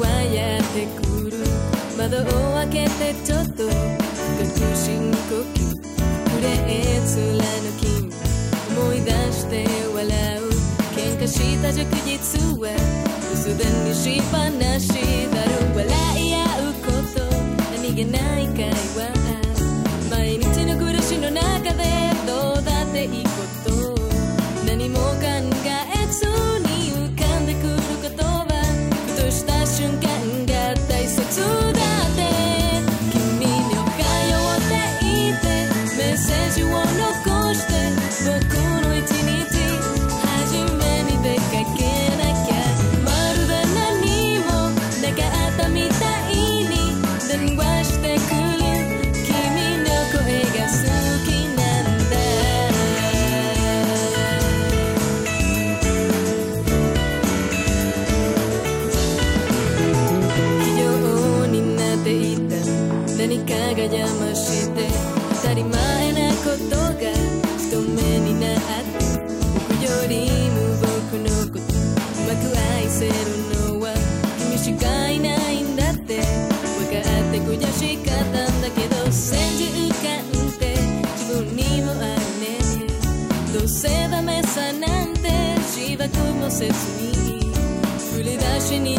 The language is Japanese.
はやってくる窓を開けてちょっと確信呼吸触れ貫き思い出して笑う喧嘩した翌日はすでにしっぱなしだろう笑い合うこと何気ない会話。毎日の苦しの中でどうだっていく sesini Fühle der Genie